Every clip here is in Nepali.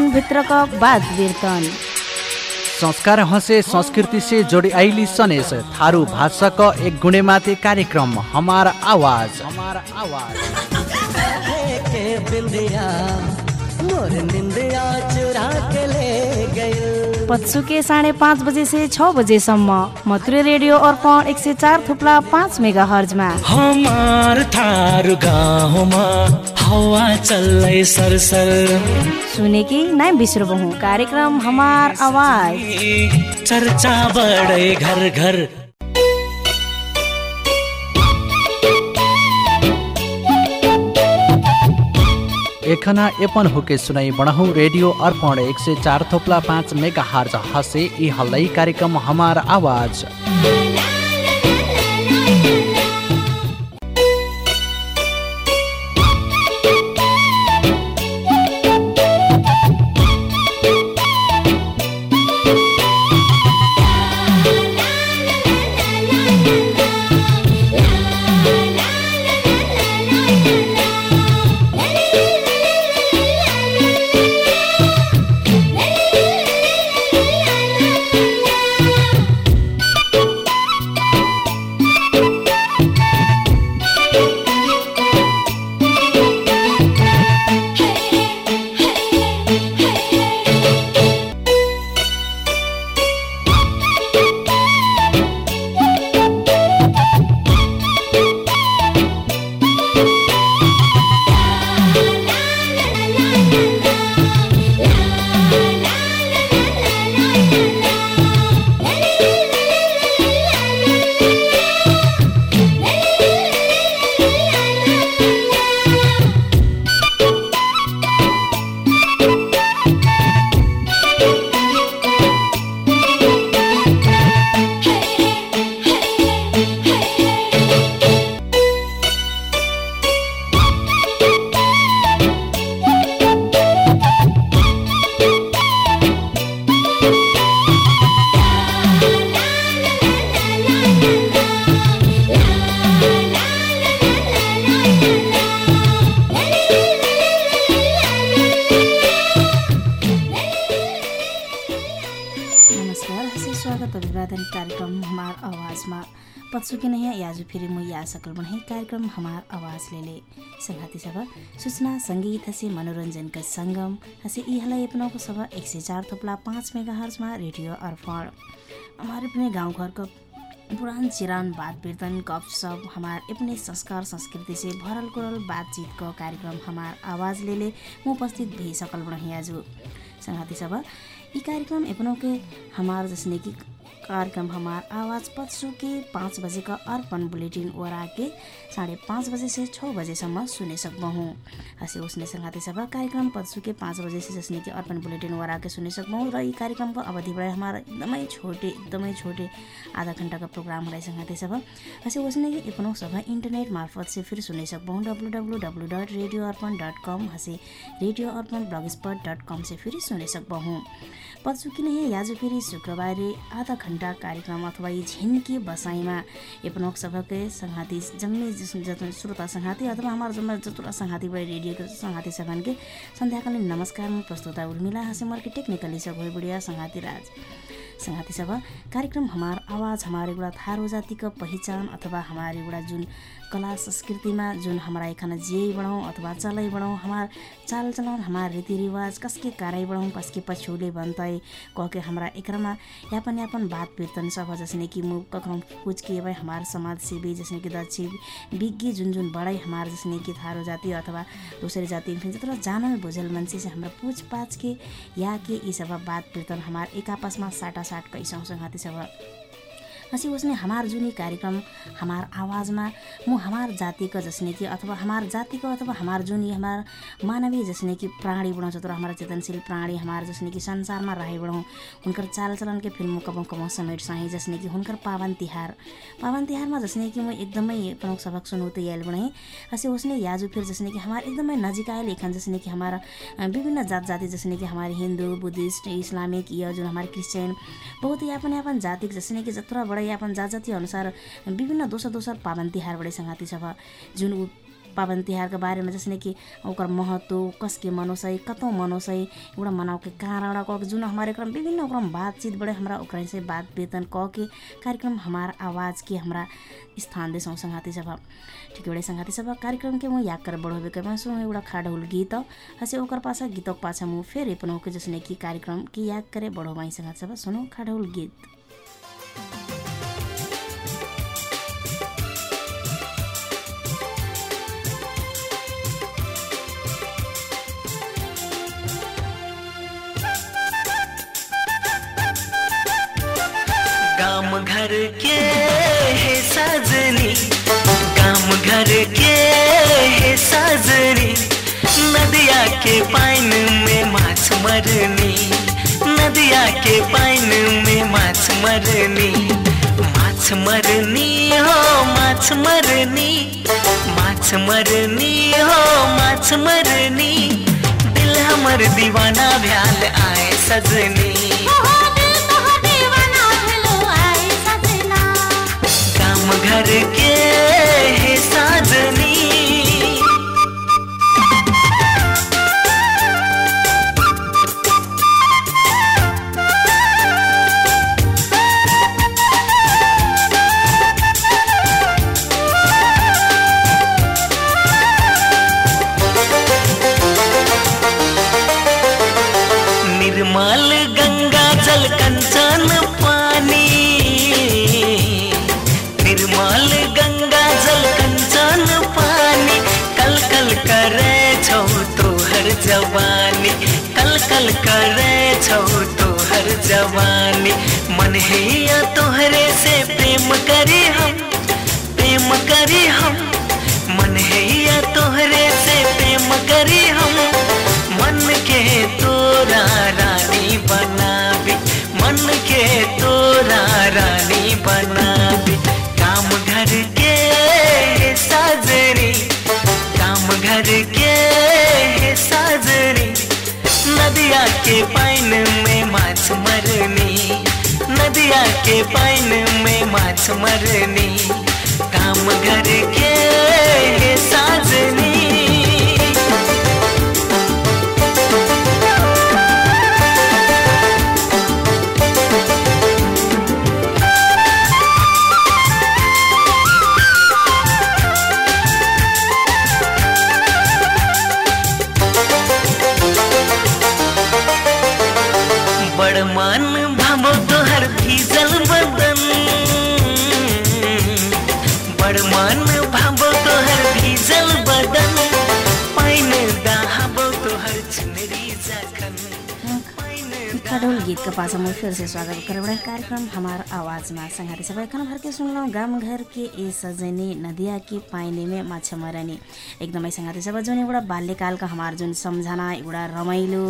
मनभित्रका बात बिर्तन। संस्कार हसे संस्कृति से जोड़ी आइली सनेस थारू भाषा का एक गुणे माथे कार्यक्रम हमारा आवाज। हमारा आवाज। मोर निंदिया चुरा के ले गए। पत्सुके साढे पाँच बजे से छ बजेसम्म मथुरे रेडियो अर्पण एक सय चार थुप्ला पाँच मेगा हर्जमा हमार थारू गाउँमा हावा चल्लै सरसर। सुने कि नाम बिस्रो बहु कार्यक्रम हमार आवाज। चर्चा बढै घर घर एखना एपन हुके सुनाई बढाउँ रेडियो अर्पण एक सय चार थोप्ला पाँच मेगा हार्ज हसे। यी हल्लै कार्यक्रम हमार आवाज। सकल बने कार्यक्रम हमार आवाज ले ले संघाती सभा सूचना संगीत हसे मनोरंजन का संगम हसे ई हला अपनों को सभा एक से चार थोपला पाँच मेगा हर्स में रेडियो अर्पण। हमारे अपने गांव घर का पुरान चिरान बात कीर्तन सब हमार अपने संस्कार संस्कृति से भरल कुरल बातचीत का कार्यक्रम हमार आवाज ले ले म उपस्थित भी सकल बने आज। संघाती ई कार्यक्रम अपनों के हमार जसने की कार्यक्रम हमार आवाज़ पत्सु पाँच बजे का अर्पण बुलेटिन ओरा के साढे पाँच बजे से छः बजेसम्म सुने सकबहूँ हँसे उसने संघाते सभा कार्यक्रम पत्सु के पाँच बजे से जसने के अर्पण बुलेटिन ओरा के सुने सकबहूँ र यी कार्यक्रमको अवधि बढाए हमारा एकदमै छोटे एकदमै छोटे आधा घन्टाको प्रोग्राम हराइ संघाते सभा। हँसे उसने अपनों सभा इन्टरनेट मार्फत से फिर सुने सकबहूँ W W W dot radio Arpan dot com हँसे radio Arpan blogspot dot com से फेरि सुने सकबहूँ पत्सुकी नै याजु फेरि शुक्रबारे आधा घन्टा कार्यक्रम अथवा यी झिन्की बसाइमा एपनोक सबकै सङ्घाती जत श्रोता सङ्घाती अथवा हाम्रो जम्मा जतुरा सङ्घाती बढी रेडियोको सङ्घाती सबनके सन्ध्याकालीन नमस्कार प्रस्तुता उर्मिला हाँसे टेक्निकली सब बुढिया सङ्घाती राज। संघाती सभा कार्यक्रम हमार आवाज हमारे एउटा थारू जातिको पहिचान अथवा हमारे एउटा जुन कला संस्कृतिमा जुन हमारा एखाना जियै बढौँ अथवा चलै बढौँ हमार चाल चलन हमार रीतिरिवाज कसके कारै बढौँ कसके पछौले बनतै कहके हमरा एकरामा यापन यापन बात कीर्तन सब जसने कि मुख कखनो पूछ के भाई हमार समाज सेवी जसने कि दक्ष विज्ञ जुन जुन बढाइ हमार जसने कि थारू जाति अथवा दोसरी जाति जत्र जानल बुझल मान्छे से हमरा पूछ पाछ के या के यी सब बात कीर्तन हमार एक आपसमा साटा साट कैसौँ संघाती सब हँसी उसने हमार जुनी कार्यक्रम हमार आवाज़मा म हमार जातिको जसने कि अथवा हमार जातिको अथवा हमार जुन हमार मानवीय जसने कि प्राणी बढाउँछ तर हमारा चेतनशील प्राणी हमार जसने कि संसारमा रहे बढौँ हुनकर चाल चलन के फिल्म कबौँ कबौँ समेट सही जसने कि हुनकर पावन तिहार। पावन तिहारमा जसने कि म एकदमै प्रमुख सबक सुनौते याल बढेँ हँसे उसने याजु फिर जसने कि हमार एकदमै नजिक आयल लेखन जसने कि हमारा विभिन्न जात जाति जसने कि हमारे हिन्दू बुद्धिस्ट इस्लामिक या जुन हमारे क्रिस्चियन बहुत ही अपन अपन जातिक जसने कि जत्र अपन जात अनुसार विभिन्न दोसर दोसर पावन तिहार बडे सङ्घाती सभा जुन पाबन तिहारके बारेमा जसने कि ओकर महत्व कसके मनोसै कतौ मनोसै एउटा मनावके कारण के जुन हमारे क्रम विभिन्न ओकरा बातचीत बड़े हमरा ओकरा से बात वेतन कह के कार्यक्रम हमार आवाज के हमरा स्थान देसौँ संघाती सभा ठिक बड़े संघाती सभा कार्यक्रम के म याद कर बढ़ोबे के सुनो एउटा खाडहुल गीत हसे ओकर पाछा गीतक पाछा मु फेरि अपन के जसने कि कार्यक्रम के याद करे बढो संघाती सभा सुनो खाडहुल गीत। घर के है सजनी गाम घर के है सजनी, नदिया के पाइन में माछ मरनी, नदिया के पाइन में माछ मरनी माछ मरनी हो, माछ मरनी माछ मरनी हो, माछ मरनी, दिल हमर दीवाना भ्याल आए सजनी। घर के है जवानी। मन हैया तोहरे से प्रेम करी हम, प्रेम करी हम। मन हैया तोहरे से प्रेम करी हम। मन के तोरा रानी बनाबी मन के तोरा रानी बनाबी काम घर के साजरी, काम घर के नदिया के पाइन में माछ मरनी, नदिया के पाइन में माछ मरनी काम घर के खडोल गीत के पास में फिर से स्वागत करे कार्यक्रम हमार आवाज में संगाती सब खाना भर के घर के ए सजनी नदिया के पाइने में माछा मरनी। एकदमै संगाती सब जुन एउटा बाल्यकालका हमार जुन सम्झना एउटा रमाइलो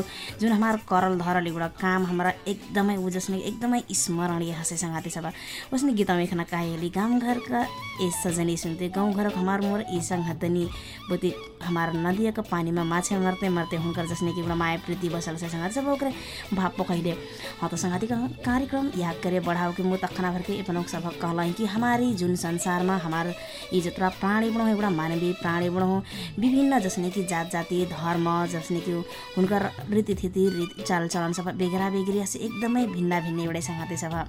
जुन हमार करल धरल एउटा काम हमारा एकदमै ऊ जसने एकदमै स्मरणीय हसे संगाती सब उसने गीत में खाना काहेली गाम घर का ए सजनी सुनते गाउँ घर हमार मोर ई संगतनी बोती हमार नदिया के पानी में माछा मरते मरते हुनकर जसने कि एउटा माया प्रीति बसल से संगाती सब ओकरे भाव पकैले हाँ तो संगाती का कार्यक्रम याद करे बढ़ाओ के मुँह तखना भर के अपनों सब कहलाई कि हमारी जुन संसारमा हमार यी जत्रा प्राणी बढौँ एउटा मानवीय प्राणी बढौँ विभिन्न जसने कि जात जाति धर्म जसने कि हुनकर रीतिथिति रीति चालचलन सब बेगरा बेगरी से एकदमै भिन्न भिन्न एउटै संगाती सब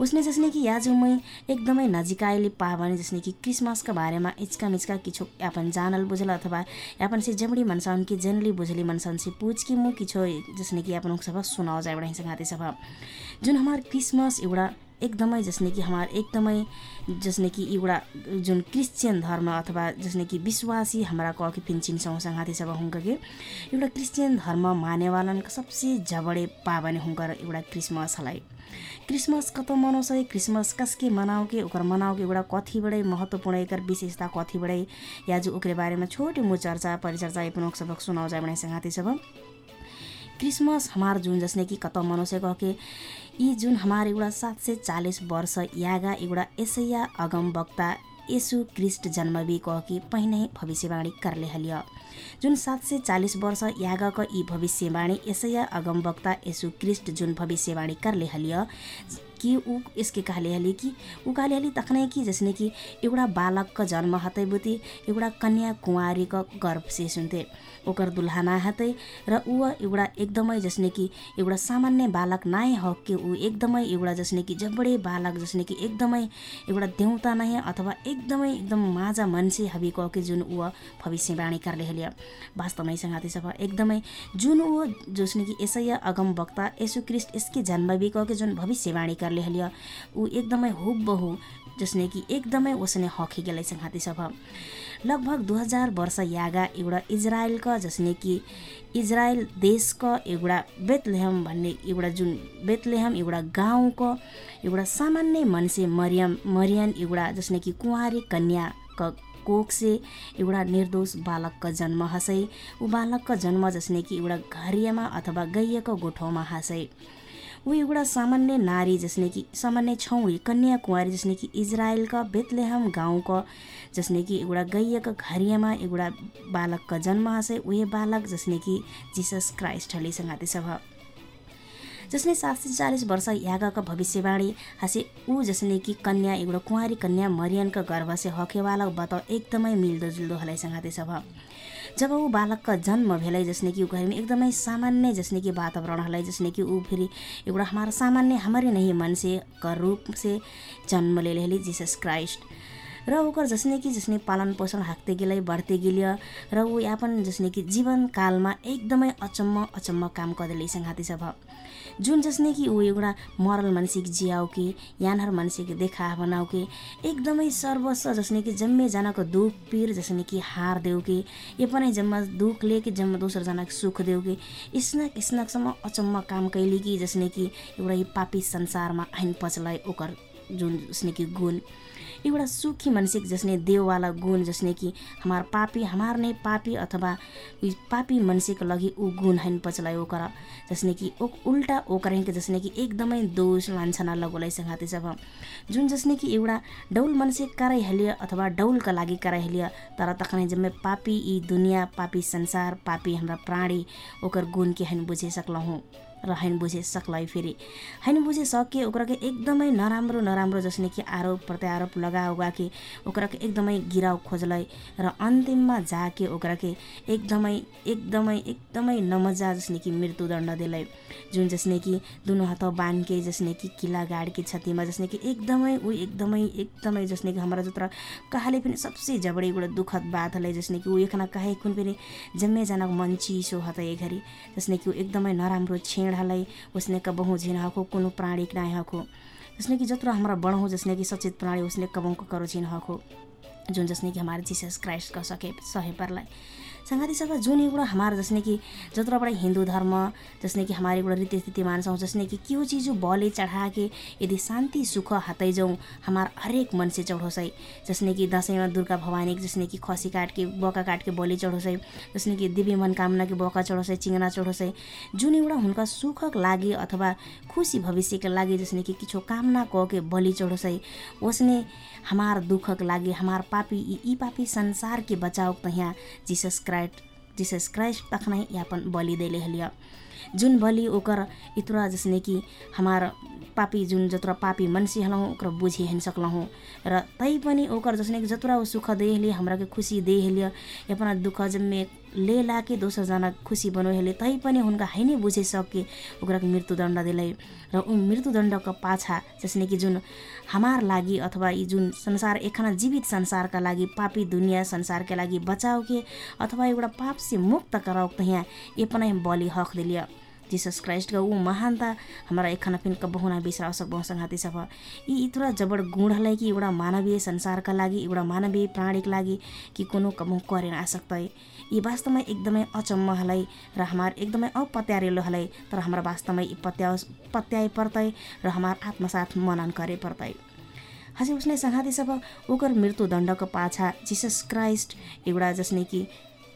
उसने जसने कि याजु मै एकदमै नजिकाइले पावने जसने कि क्रिसमसका बारेमा इच्का मिच्का किछो यापन जानल बुझल अथवा यापन से जमड़ी मनसन कि जनली बुझली मनसन से पूछ कि मु किछो जसने कि यापन सब सुनाओ जाए एउटा संगाती सब जुन हमार क्रिसमस एउटा एकदमै जसने कि हमार एकदमै जसने कि एउटा जुन क्रिस्चियन धर्म अथवा जसने कि विश्वासी हमरा के फिन चिन्छौँ संघाती सब हुनकर के एउटा क्रिस्चियन धर्म मानेवालन सबसे जबडे पावने हुनकर एउटा क्रिसमस हलाई। क्रिसमस कतो मनाउँछ क्रिसमस कसके मनाओके ओकर मनाओके एउटा कथी बडे महत्त्वपूर्ण एकर विशेषता कथी बडे? या जो ओकरे बारेमा छोटी मो चर्चा परिचर्चा एपनोक सबक सुनाउ जाए बने संघाती सब। क्रिसमस हमार जुन जसने कि कत मनाउँछ कहके यी जुन हमार एउटा सात सय चालिस वर्ष यागा एउटा एसैया अगम वक्ता यसु क्रिस्ट जन्मबी कि पहिनै भविष्यवाणी करले हलिय। जुन सात सय चालिस वर्ष यागक यी भविष्यवाणी यसैया अगम वक्ता यसु क्रिस्ट जुन भविष्यवाणी करले हलिय कि ऊ यसके कहले हली कि ऊ कहले हली तखनै कि जसने कि एउटा बालकको जन्म हतै बुती एउटा कन्या कुँवारीको गर्भ से सुन्थे। ओकर दुल्हना हतै र ऊ एउटा एकदमै जसने कि एउटा सामान्य बालक नाइ हक के ऊ एकदमै एउटा जसने कि जबडे बालक जसने कि एकदमै एउटा देउता नै अथवा एकदमै एकदम माझा मान्छे हबी के जुन ऊ भविष्यवाणी करले हलिया वास्तवमै सभा एकदमै जुन ऊ जसने कि यसै अगम वक्ता यसु क्रिस्ट यसके जन्म भी के जुन भविष्यवाणी हलिया ऊ एकदमै हुबहु जसने कि एकदमै ओसने हकी गेलै संघाती सभा लगभग दु हजार वर्ष यागा एउटा इजरायलका जसने कि इजरायल देशको एउटा बेतलेहम भन्ने एउटा जुन बेतलेहम एउटा गाउँको एउटा सामान्य मान्छे मरियम मरियन एउटा जसने कि कुँवारी कन्याको कोखसे एउटा निर्दोष बालकको जन्म हसै। ऊ बालकको जन्म जसने कि एउटा घरियामा अथवा गैयाको गोठौमा हसै। ऊ एउटा सामान्य नारी जसने कि सामान्य छौरी कन्या कुँवारी जसने कि इजरायलका बेतलेहम गाउँको जसने कि एउटा गैयाको घरियामा एउटा बालकको जन्म हसै उही बालक जसने कि जिसस क्राइस्ट हली संगाती सभा जसले सात सय चालिस वर्ष यागाको भविष्यवाणी हसे ऊ जसने कि कन्या एउटा कुँवारी कन्या मरियनको गर्भ से हखेवाला बताउ एकदमै मिल्दोजुल्दो हलै संगाती सभा जब ऊ बालकको जन्म भेलै जसने कि ऊ घरमा एकदमै सामान्य जसने कि वातावरण हलै जसने कि ऊ फेरि एउटा हमारा सामान्य हमारे नहीं मान्छेका रूप से जन्म ले जीसस क्राइस्ट। र ओकर जसने कि जसने पालन पोषण हाक्दै गेलै बढ्दै गेलियो र ऊ यापन जसने कि जीवनकालमा एकदमै अचम्म अचम्म काम गर्दै संघाती सभा। जुन जसने कि ऊ एउटा मरल मानसिक जियाउ कि यानहर मानसिक देखा बनाऊ कि एकदमै सर्वस्व जसने कि जम्मे जनाको दुख पीर जसने कि हार देऊ कि यो पनि जम्मा दुख ले कि जम्मा दोस्रो जनाको सुख देऊ कि स्नक स्नकसम्म अचम्म काम कैली कि जसने कि एउटा यो पापी संसारमा आइन पचलाई ओकर जुन जसने कि गुण। एउटा सुखी मानसिक जसने देववाला गुण जसने कि हमार पापी हमार नै पापी अथवा पापी मानसिक लागि ऊ गुण हैन पचलाई ओकर। जसने कि ओ उल्टा ओकर जसने कि एकदमै दोष लान्छना लगोलाई संघाते सब जुन जसने कि एउटा डौल मानसिक कराइ अथवा डौलका लागि कराइ हालियो तर तखनै जम्मै पापी यी दुनियाँ पापी संसार पापी हाम्रा प्राणी ओकर गुण के हैन बुझे सक्लहुँ र हैन बुझे सक्लै फेरि। हैन बुझे सके ओकरा के एकदमै नराम्रो नराम्रो जसने कि आरोप प्रत्यारोप लगा उगा के ओकरा के एकदमै गिराउ खोजलै र अन्तिममा जाके ओकरा के एकदमै एकदमै एकदमै नमजा जसने कि मृत्युदण्ड दिलै। जुन जसने कि दुनो हाथ बाँध के जसने कि किला गाड के छतीमा जसने कि एकदमै ऊ एकदमै एकदमै जसने कि हमारा जत्र कहाले पनि सबसे जबडे एउटा दुःखद बात जसने कि ऊ एखना कहे कुन पनि जम्मेजनाको मन चिसो हत घरी जसने कि ऊ एकदमै नराम्रो छेड हलै उसने कबहुँ झिन हको कुनो प्राणी हको जसने कि जत्रो हमारा बढौँ जसने कि सचेत प्राणी उसने कबहुँ करो झिन हको जुन जसने कि हमारे जीसस क्राइस्ट का सके सहे परलाई संगति जुन एउटा हमार जसने कि जत्रोबाट हिन्दू धर्म जसने कि हमारे एउटा रीतिस्थिति मान्छौँ जसने कि क्यों चीज़ बले चढ़ा के यदि शान्ति सुख हातै जाउँ हमार हरेक मन से चढ़ोसै। जसने कि दसैँमा दुर्गा भवानी जसने कि खसी काट के बका काट के बलि चढ़ोसै। जसने कि दिव्य मनकामना के बका चढ़ोसै चिङ्ना चढ़ोसै। जुन एउटा हुनका सुखक लागि अथवा खुसी भविष्यका लागि जसने कि किछो कामना क के बलि चढ़ोसै ओसने हमार दुखक लागि हमार पापी यी पापी संसार के बचाव तहाँ जीसस क्राइस्ट जीसस क्राइस्ट तखनै यापन बलि देले हलिया। जुन बलि ओकर इतरा जसने कि हमार पापी जुन जत्र पापी मन्सी हलौँ ओकर बुझि हिँड सक्लहुँ। र तै पनि ओकर जसने कि जतरा सुख दे हलिए हमरा के खुसी दे हलिए अपना दुःख जम्मे ले लाके दोसरजना खुसी बनो हेले तै पनि हुनका हैनै बुझे सके ओकरा मृत्युदण्ड दिलै र ऊ मृत्युदण्डको पाछा जसने कि जुन हमार लागि अथवा यी जुन संसार एकखाना जीवित संसारका लागि पापी दुनियाँ संसारका लागि बचाउ के अथवा एउटा पाप से मुक्त कराउ यहाँ ये पनि बलि हक दिलिया। जीसस क्राइस्टका ऊ महानता हाम्रा एकखाना फिन कबहुना बिसरा सकबहुँ संघाती सब यी इतरा जबड गुणलाई कि एउटा मानवीय संसारका लागि एउटा मानवीय प्राणीका लागि कि कोनो कबहुँ करेन आसक्तै। यी वास्तवमा एकदमै अचम्म हलै र हमार एकदमै अपत्यारेलो हलै तर हाम्रा वास्तवमै यी पत्या पत्याए पर्तै र हमार आत्मसाथ मनन करे पर्तै। हजुर उसले संघाती सब ओकर मृत्युदण्डको पाछा जिसस क्राइस्ट एउटा जसने कि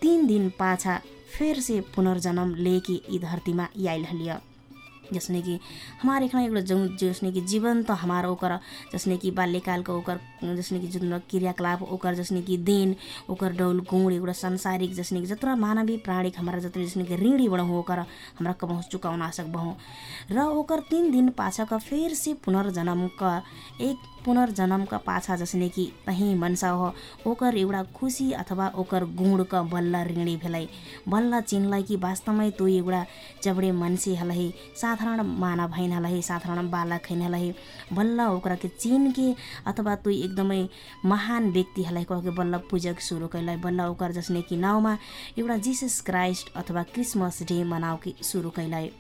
तिन दिन पाछा फेर पुनर्जन्म लेके यी धरतीमा आइल हलिय। जसने कि हमारे एखना एउटा जौन जसने कि जीवन त हमार ओकर जसने कि बाल्यकालको ओकर जसने कि जुन क्रियाकलाप ओकर जसने कि देन ओकर डौल गुण एउटा संसारिक जसने कि जत्र मानवीय प्राणिक हमारा जत्र जसने कि ऋणी बढौँ ओकर हमरा चुकाउन आ सकबहौँ र ओकर तिन दिन पाछाका फेर से पुनर्जन्मका एक पुनर्जन्मका पाछा जसने कि तहीँ मनसा हो ओकर एउटा खुसी अथवा ओकर गुणका बल्ल ऋणी भेलै। बल्ल चिन्हलाई कि वास्तवमै तँ एउटा जबडे मान्छे हलही साधारण मानव हैन हलही साधारण बालक हैन हलही। बल्ल ओकरा के चिन के अथवा तू एकदमै महान व्यक्ति हलाई कहके बल्ल पूजक सुरु कैलाई बल्ल ओकर जसने कि नाउँमा? एउटा जिसस क्राइस्ट अथवा क्रिसमस डे मनाउके सुरु कैलाई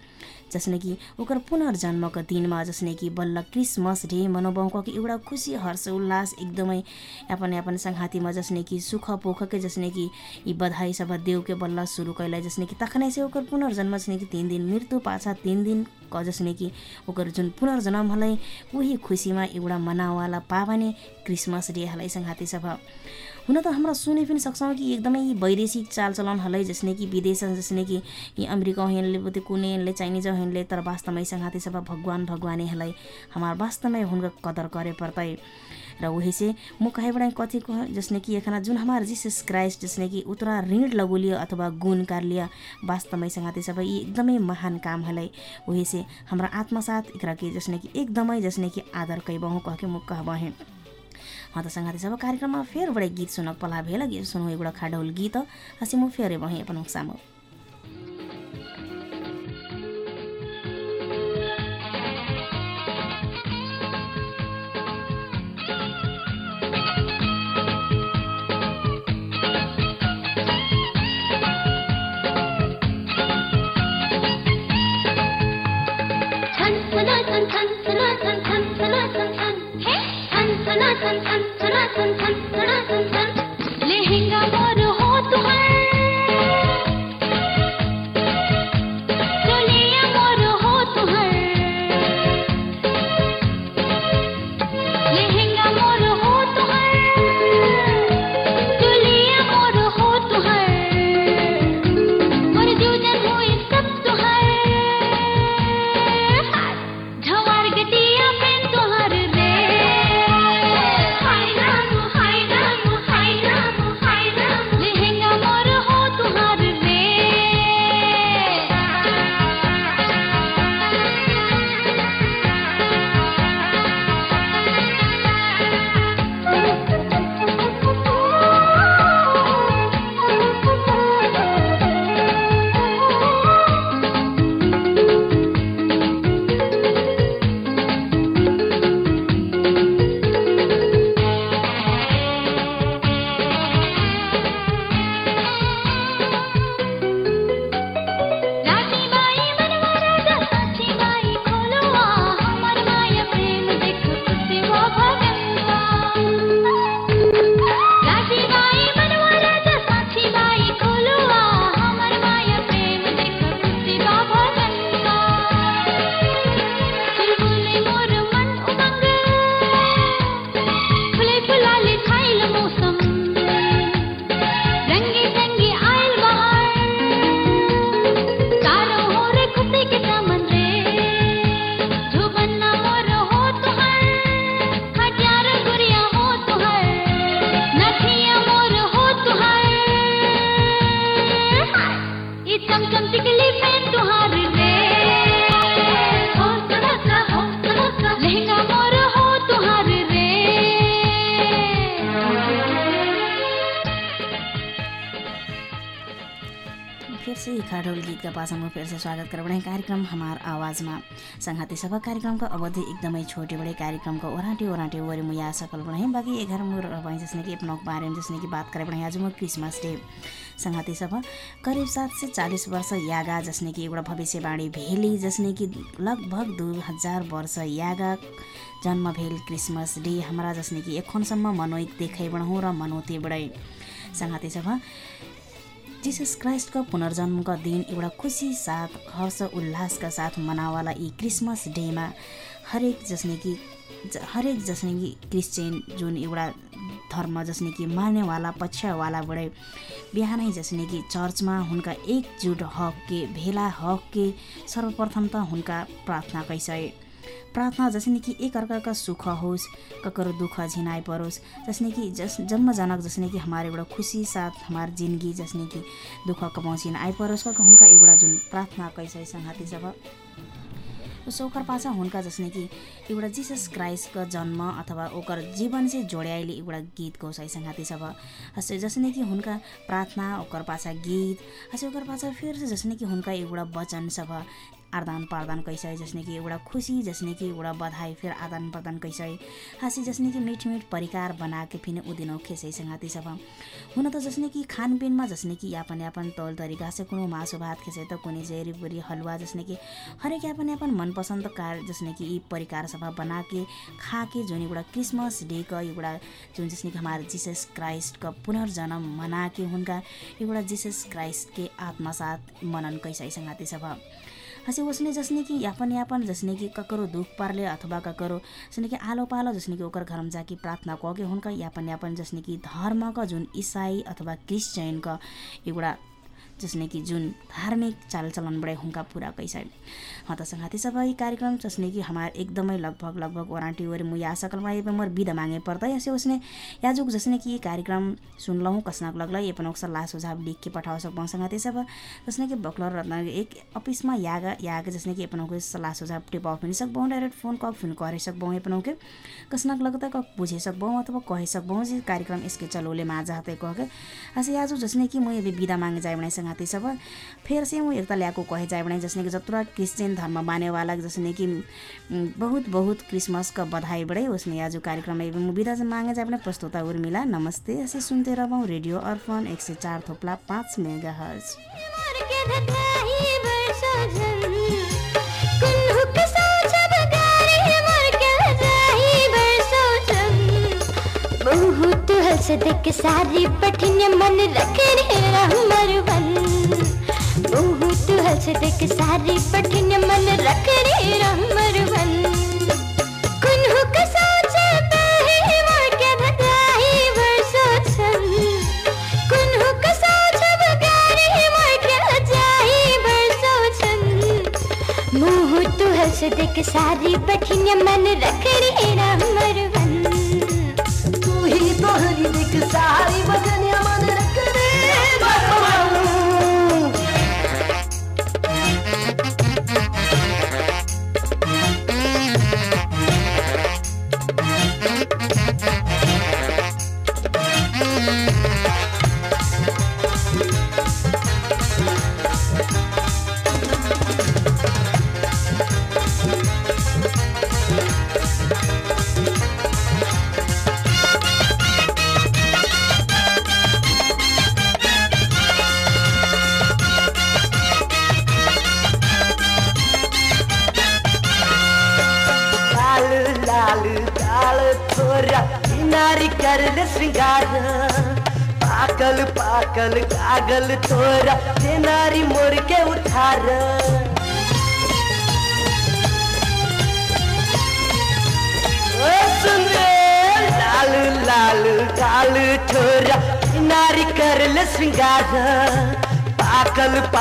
जसने कि ओकर पुनर्जन्मको दिनमा जसने कि बल्ल क्रिसमस डे मनोबाउको एउटा खुसी हर्ष उल्लास एकदमै अपन अपन सङ्घातीमा जसने कि सुख पोखके जसने कि यी बधाई सब देवके बल्ल सुरु कैलाई जसने कि तखनै से ओकर पुनर्जन्म जसने कि तिन दिन मृत्यु पाछा तिन दिन जसने कि ओकर जुन पुनर्जन्म हलै उही खुसीमा एउटा मनावाला पावने क्रिसमस डे हलै सङ्घाती सब हुन त हमरा सुने पनि सक्छौँ कि एकदमै वैदेशिक चालचलन हलै जसने कि विदेश जसने कि अमेरिका हेनले बुते कुने हेनले चाइनिज हेनले तर वास्तवमै सङ्घाती सब भगवान हलै। हमार वास्तवमै हुनका कदर करे पर्तै। र वही से म कहे बड़ा कथी कह जसने कि एखना जुन हमार जीसस क्राइस्ट जसने कि उतरा ऋण लगोलियो अथवा गुण कार्य वास्तवमै सङ्घाती सब यी एकदमै महान काम हलै। वही से हमरा आत्मसात एकरा के जसने कि एकदमै जसने कि आदर कैबहु कहके म कहबहेँ। हाँ त संगाती सब कार्यक्रममा फेर बडे गीत सुनक पला भेल गीत सुनु एउटा खाडौल गीत हसी म फेरे बहेँ अपन सामु छन छना। लहंगा मोर खाडोल गीत का पासामा फिर स्वागत करबड़े कार्यक्रम हमार आवाजमा। संघाती सभा कार्यक्रमको अवधि एकदमै छोटे बडे कार्यक्रमको ओराटे ओराटे वरि मुया सकल बढे बाँकी एघार मुर रबाई जसने कि अपनों बारे में जसने कि बात करे बढे आज म क्रिसमस डे। संघाती सभा करिब सात से चालिस वर्ष यागा जसने कि एउटा भविष्यवाणी भेली जसने कि लगभग दु हजार वर्ष यागा जन्म भेल क्रिसमस डे हमरा जसने कि एखनसम्म मनोइक बढौँ र मनौते बढै संघाती सभा जिसस क्राइस्टको पुनर्जन्मका दिन एउटा खुसी साथ हर्ष उल्लासका साथ मनावाला यी क्रिसमस डेमा हरेक जसने कि हरेक जसने कि क्रिस्चियन जुन एउटा धर्म जसने कि मान्नेवाला पक्षवालाबाटै बिहानै जसने कि चर्चमा हुनका एकजुट हकके भेला हकके सर्वप्रथम त हुनका प्रार्थना कैसय प्रार्थना जसने कि एक अर्काका सुख होस् ककरो दुःख झिनाइ परोस् जसने कि जस जन्मजनक जसने कि हमारे एउटा खुसी साथ हमार जिन्दगी जसने कि दुःख कमाउँछिन आइपरोस् कक हुनका एउटा जुन प्रार्थना कैसै सङ्घाती सब सो ओकर पाछा हुनका जसने कि एउटा जिसस क्राइस्टको जन्म अथवा ओकर जीवन से जोड्याइले एउटा गीत गौसाई सङ्घाती सब हसे जसने कि हुनका प्रार्थना ओकर पाछा गीत हसे ओकर पाछा फिर से जसने कि हुनका एउटा वचन सब आदान प्रदान कैसे जसने कि एउटा खुसी जसने कि एउटा बधाई फिर आदान प्रदान कैसे हाँसी जसने कि मीठ मीठ परिकार बना के फिर उ दिन खेसै संगाती सब। हुन त जसने कि खानपिनमा जसने कि यापन यापन तौल तरिका से कोनो मासु भात खेसै त कुनै जेरी बुरी हलुवा जसने कि हरेक यापन यापन मनपसन्द कार जसने कि यी परिकार सब बना के खा के जुन एउटा क्रिसमस डेको एउटा जुन जसने कि हमारे जीसस क्राइस्टको पुनर्जन्म मना के हुनका एउटा जीसस क्राइस्टके आत्मसाथ मनन कैसे सब। हसे उसने जसने कि यापन यापन जसने कि ककरो दुख पारले अथवा ककरो जसने कि आलो पालो जसने कि ओकर घरमा जाके प्रार्थना कऽ के हुनका यापन यापन जसने कि धर्मका जुन इसाई अथवा क्रिस्चियनका एउटा जसने कि जुन धार्मिक चालचलनबाट हुनका पुरा कैसा हाँ त संघाती सब कार्यक्रम जसने कि हमार एकदमै लगभग लगभग वारंटी ओर मुझे आ सकल बा मोर विदा मांगे पड़ता है ऐसे उसने याजुक जसने कि ये कार्यक्रम सुनलहूँ कसनक लगल ये अपन सल्लाह सुझाव लिख के पठाओ सकबो संघाती सब कि बकलर रत्न एक ऑफिस में याग याग जसने कि अपन सल्लाह सुझाव टिप पनि सकबो डाइरेक्ट फोन कॉल फोन करे सकबो अपन के कसनक लगता कक बुझे अथवा कहे सकबो जे कार्यक्रम इसके चलोले मा जाते कह के। ऐसे याजु जसने कि मैं अभी विदा मांगे जाए बनाए संगाती सब। फिर से मैं एकता ल्याको कहे जाए बनाए जसने कि जतरा क्रिश्चियन धर्म माने वाला जसने कि बहुत बहुत क्रिसमस का बधाई बड़े उसने आज कार्यक्रम में विदा मांगे जाए अपने प्रस्तुता उर्मिला। नमस्ते। ऐसे सुनते रहूँ रेडियो अर्फन एक सौ चार थोपला पाँच मेगा हर्ज के के के बहुत देख सारी पठिन मन रखने रहमर बन बहुत हंस देख सारी पठिन मन रखने रहमर बन कुल्हू के सोचब गारी मर के धकाही बरसो जन कुन्हु कसा जब गारी मोर के जाही बरसो छन। मुँह तू हंस देख सारी बठिन मन रखड़ी रामर बन तू ही तोहरी दिख सारी बदनिया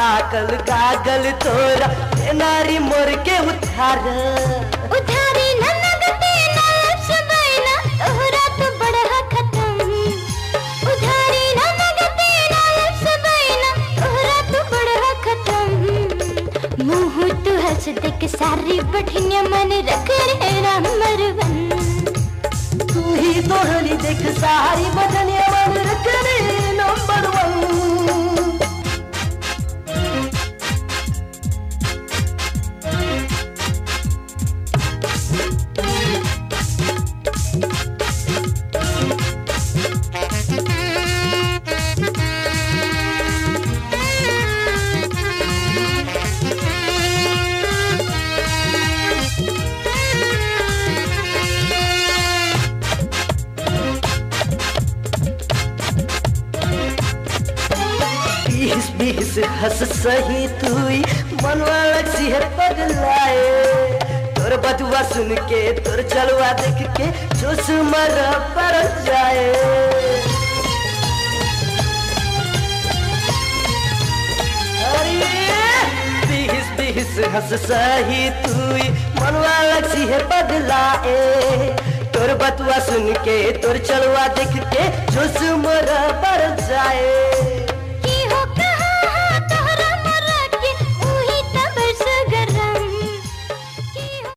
पागल गागल तोरा नारी मोर के उधार उधारी तोहरा तो बड़ा उधारी तोहरा तो बड़ा मुँह सारी बढ़िया मन रख रे राम मरवन। तू ही तोहरी देख सारी बढ़िया मन रख रे नंबर वन। सही तुई मनवा लक्सी है तोर बतुआ सुन के, तोर चलवा देख के, जोश मर पर जाए। बीस सही तुई मनवा लक्सी है बदलाए। तोर बतुआ सुन के, तोर चलवा देख के, जोश मर पर जाए।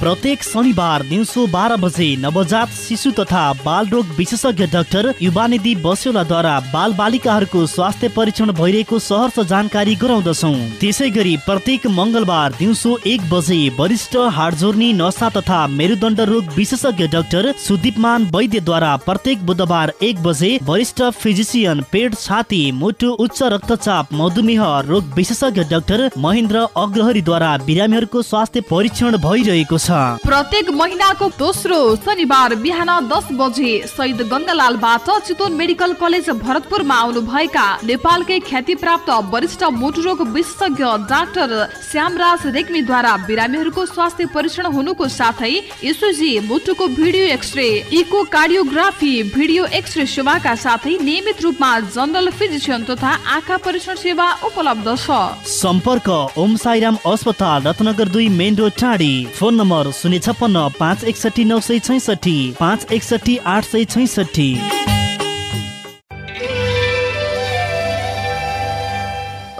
प्रत्येक शनिबार दिउँसो बाह्र बजे नवजात शिशु तथा बाल रोग विशेषज्ञ डाक्टर युवानिधि बस्योलाद्वारा बाल बालिकाहरूको स्वास्थ्य परीक्षण भइरहेको सहर्ष जानकारी गराउँदछौ। त्यसै गरी प्रत्येक मङ्गलबार दिउँसो एक बजे वरिष्ठ हाड जोर्नी नसा तथा मेरुदण्ड रोग विशेषज्ञ डाक्टर सुदीपमान वैद्यद्वारा प्रत्येक बुधबार एक बजे वरिष्ठ फिजिसियन पेट छाती मुटु उच्च रक्तचाप मधुमेह रोग विशेषज्ञ डाक्टर महेन्द्र अग्रहरीद्वारा बिरामीहरूको स्वास्थ्य परीक्षण भइरहेको प्रत्येक महिनाको दोस्रो शनिबार बिहान दस बजे शहीद गङ्गालालबाट चितवन मेडिकल कलेज भरतपुरमा आउनु भएका नेपालकै ख्याति प्राप्त वरिष्ठ मोटुरोग विशेषज्ञ डाक्टर श्यामराज रेग्मीद्वारा बिरामीहरूको स्वास्थ्य परीक्षण हुनुको साथै इसोजी मुटुको video x-ray echocardiography video x-ray सेवाका साथै नियमित रूपमा जनरल फिजिसियन तथा आँखा परीक्षण सेवा उपलब्ध छ। सम्पर्क ओम साईराम अस्पताल रत्नगर दुई main road Tadhi. Phone number शून्य छप्पन्न पाँच एकसठी नौ सय छैसठी पाँच एकसठी आठ सय छैसठी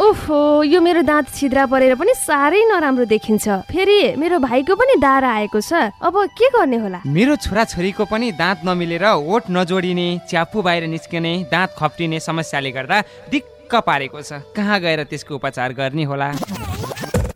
ओहो यो मेरो दाँत छिद्रा परेर पनि साह्रै नराम्रो देखिन्छ। फेरि मेरो भाइको पनि दारा आएको छ। अब के गर्ने होला? मेरो छोराछोरीको पनि दाँत नमिलेर ओठ नजोडिने च्यापु बाहिर निस्किने दाँत खप्टिने समस्याले गर्दा दिक्क पारेको छ। कहाँ गएर त्यसको उपचार गर्ने होला?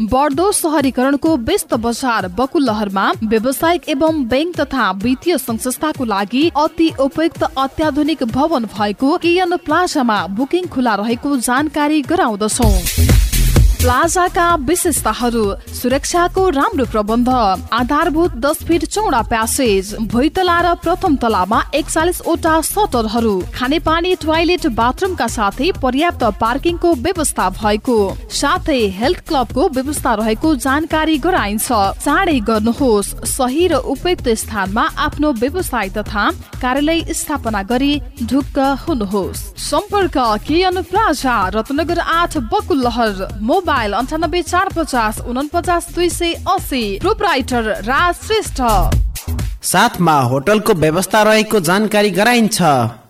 बढ्दो सहरीकरणको व्यस्त बजार बकुलहरमा व्यावसायिक एवं बैंक तथा वित्तीय संस्थाको लागि अति उपयुक्त अत्याधुनिक भवन भएको केएन प्लाजामा बुकिङ खुला रहेको जानकारी गराउँदछौ। प्लाजाका विशेषताहरू सुरक्षाको राम्रो प्रबन्ध आधारभूत दस फिट चौडा प्यासेज भुइँतला र प्रथम तलामा एकचालिसवटा सटरहरू खानेपानी टोयलेट बाथरुमका साथै पर्याप्त पार्किङको व्यवस्था भएको साथै हेल्थ क्लबको व्यवस्था रहेको जानकारी गराइन्छ। चाँडै गर्नुहोस् सही र उपयुक्त स्थानमा आफ्नो व्यवसाय तथा कार्यालय स्थापना गरी ढुक्क हुनुहोस्। सम्पर्क केएन प्लाजा रत्नगर आठ बकुलहर मोबाइल अन्ठानब्बे चार पचास उनपचास दुई सय असी। प्रोपराइटर राज श्रेष्ठ। साथमा होटलको व्यवस्था रहेको जानकारी गराइन्छ।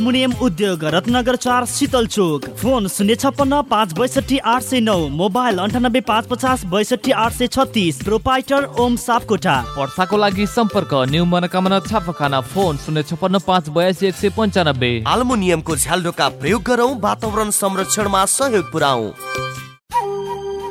आल्मुनियम उद्योग रत्नगर चार शीतल चोक। फोन शून्य छप्पन्न पाँच बैसठी आठ सय नौ। मोबाइल अन्ठानब्बे पाँच पचास बैसठी आठ सय छत्तिस। प्रोपाइटर ओम सापकोटा। वर्षाको लागि सम्पर्क न्यू मनोकामना छापाखाना फोन शून्य छप्पन्न पाँच बयासी एक सय पन्चानब्बे। आल्मुनियमको झ्यालडोका प्रयोग गरौँ वातावरण संरक्षणमा सहयोग पुऱ्याउ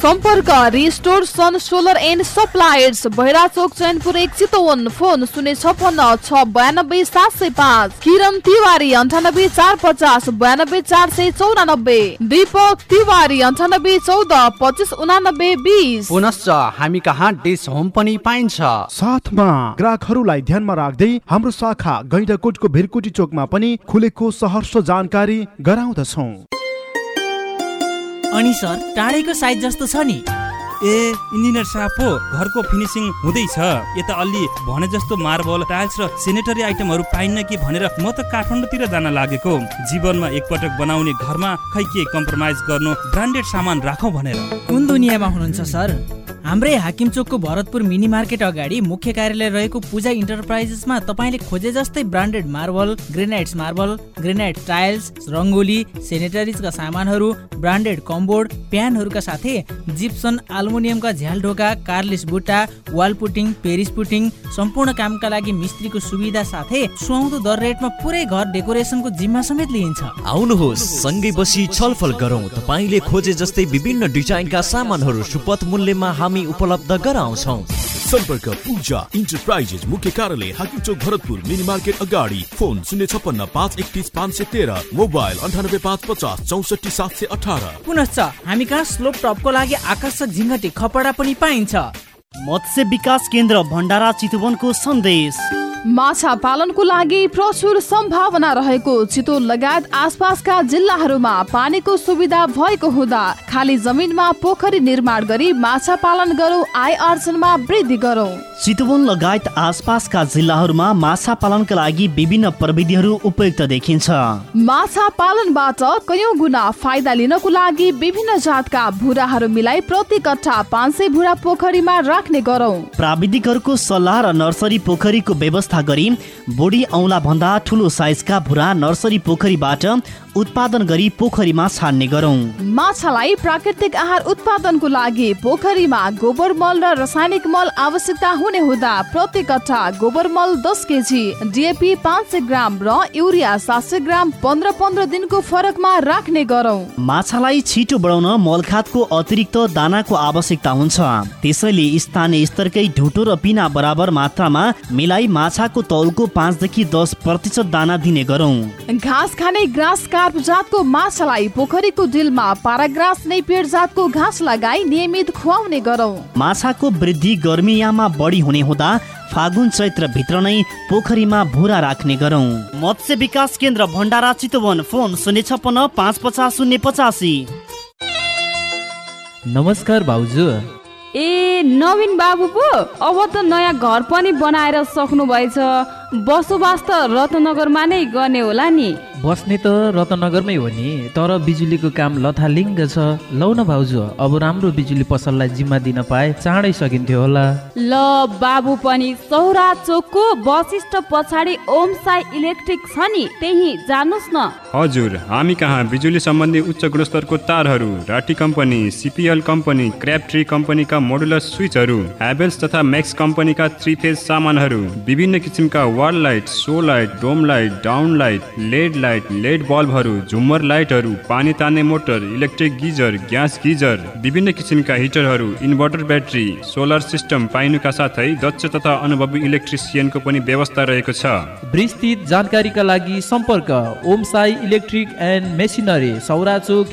सम्पर्क restore sun solar and suppliers भैरा चोक चैनपुर एक चितवन फोन शून्य छपन्न छ बयानब्बे सात सय पाँच किरण तिवारी अन्ठानब्बे चार पचास बयानब्बे चार सय चौरानब्बे दीपक तिवारी अन्ठानब्बे चौध पच्चिस उनानब्बे बिस। पुनश्च हामी कहाँ डिस होम पनि पाइन्छ। साथमा ग्राहकहरूलाई ध्यानमा राख्दै हाम्रो शाखा गैंडाकोटको भिरकुटी चोकमा पनि खुलेको सहर्ष जानकारी गराउँदछौँ। अनि सर टाढैको साइज जस्तो छ नि। ए इन्जिनियर साहब पो घरको फिनिसिङ हुँदैछ। यता अलि भने जस्तो मार्बल टाइल्स र सेनेटरी आइटमहरू पाइन्न कि भनेर म त काठमाडौँतिर जान लागेको। जीवनमा एकपटक बनाउने घरमा खै के कम्प्रोमाइज गर्नु ब्रान्डेड सामान राखौँ भनेर। कुन दुनियाँमा हुनुहुन्छ सर? हाम्रै हाकिम चोकको भरतपुर मिनी मार्केट अगाडि मुख्य कार्यालय रहेको पूजा इन्टरप्राइजेसमा तपाईँले खोजे जस्तै branded marble granites marble granite tiles rangoli सेनेटरिजका सामानहरू ब्रान्डेड कम्बोर्ड प्यानहरूका साथै जिप्सन आल्मुनियमका झ्याल ढोका कार्लिस बुट्टा वाल पुटिङ पेरिस पुटिङ सम्पूर्ण कामका लागि मिस्त्रीको सुविधा साथै सुहाउँदो दर रेटमा पुरै घर डेकोरेसनको जिम्मा समेत लिइन्छ। आउनुहोस् सँगै बसी छलफल गरौँ। तपाईँले खोजे जस्तै विभिन्न डिजाइनका सामानहरू सुपथ मूल्यमा हामी उपलब्ध गराउँछौँ। सम्पर्क पूजा इन्टरप्राइजेस मुख्य कार्यालय हाकिम चोक भरतपुर मिनी मार्केट अगाडि। फोन शून्य छप्पन्न पाँच एकतिस पाँच सय तेह्र। मोबाइल अन्ठानब्बे पाँच पचास चौसठी सात सय अठार। पुनश्च हामी कहाँ स्लोप टपको लागि आकर्षक झिङ्गटी खपडा पनि पाइन्छ। मत्स्य विकास केन्द्र भण्डारा चितवनको सन्देश। माछा पालनको लागि प्रचुर सम्भावना रहेको चितवन लगायत आसपासका जिल्लाहरूमा पानीको सुविधा भएको हुँदा खाली जमिनमा पोखरी निर्माण गरी माछा पालन गरौँ आय आर्जनमा वृद्धि गरौँ। चितवन लगायत आसपासका जिल्लाहरूमा माछा पालनका लागि विभिन्न प्रविधिहरू उपयुक्त देखिन्छ। माछा पालनबाट कयौँ गुणा फाइदा लिनको लागि विभिन्न जातका भुराहरू मिलाई प्रति कट्ठा पाँच सय भुरा पोखरीमा राख्ने गरौँ। प्राविधिकहरूको सल्लाह र नर्सरी पोखरीको व्यवस्था गरी बोडी औँला भन्दा ठुलो साइजका भुरा नर्सरी पोखरीबाट उत्पादन गरी पोखरीमा छान्ने गरौँ। माछालाई प्राकृतिक आहार उत्पादनको लागि पोखरीमा गोबर मल र रासायनिक मल आवश्यकता हुने हुँदा प्रति कट्ठा गोबर मल दस केजी डिएपी पाँच सय ग्राम र युरिया सात सय ग्राम पन्ध्र पन्ध्र दिनको फरकमा राख्ने गरौँ। माछालाई छिटो बढाउन मलखातको अतिरिक्त दानाको आवश्यकता हुन्छ। त्यसैले स्थानीय स्तरकै ढुटो र पिना बराबर मात्रामा मिलाई माछाको तौलको पाँचदेखि दस प्रतिशत दाना दिने गरौँ। घाँस खाने ग्रास कार्प जातको माछालाई पोखरीको डिलमा पाराग्रास नेपियर जातको घाँस लगाई नियमित खुवाउने गरौँ। माछाको वृद्धि गर्मीयामा बढी हुने हुँदा फागुन चैत्र भित्र नै पोखरीमा भुरा राख्ने गरौँ। मत्स्य विकास केन्द्र भण्डारा चितवन फोन शून्य छपन्न पाँच पचास शून्य पचासी। नमस्कार भाउजू। ए नवीन बाबु पो अब त नयाँ घर पनि बनाएर सक्नु भएछ बसोबास त रत्नगरमा नै गर्ने होला नि। बस्ने त रत्नगरमै हो नि तर बिजुलीको काम लथालिङ्ग छ। लौ न भाउजू अब राम्रो बिजुली पसललाई जिम्मा दिन पाए चाँडै सकिन्थ्यो होला। ल बाबु पनि सौरा चोकको वशिष्ठ पछाडि ओम साई इलेक्ट्रिक छ नि त्यही जानुहोस् न। हजुर हामी कहाँ बिजुली सम्बन्धी उच्च गुणस्तरको तारहरू राटी company CPL company Crabtree कम्पनीका मोडुलर स्विचहरू हेभेल्स तथा म्याक्स कम्पनीका थ्री फेज सामानहरू विभिन्न किसिमका wall light so light dome light down light LED light LED बल्बहरू झुम्मर लाइटहरू पानी तान्ने motor electric geyser gas geyser विभिन्न किसिमका हिटरहरू इन्भर्टर ब्याट्री सोलर सिस्टम पाइनुका साथै दक्ष तथा अनुभवी इलेक्ट्रिसियनको पनि व्यवस्था रहेको छ। विस्तृत जानकारीका लागि सम्पर्क Om Sai electric and machinery सौराचोक।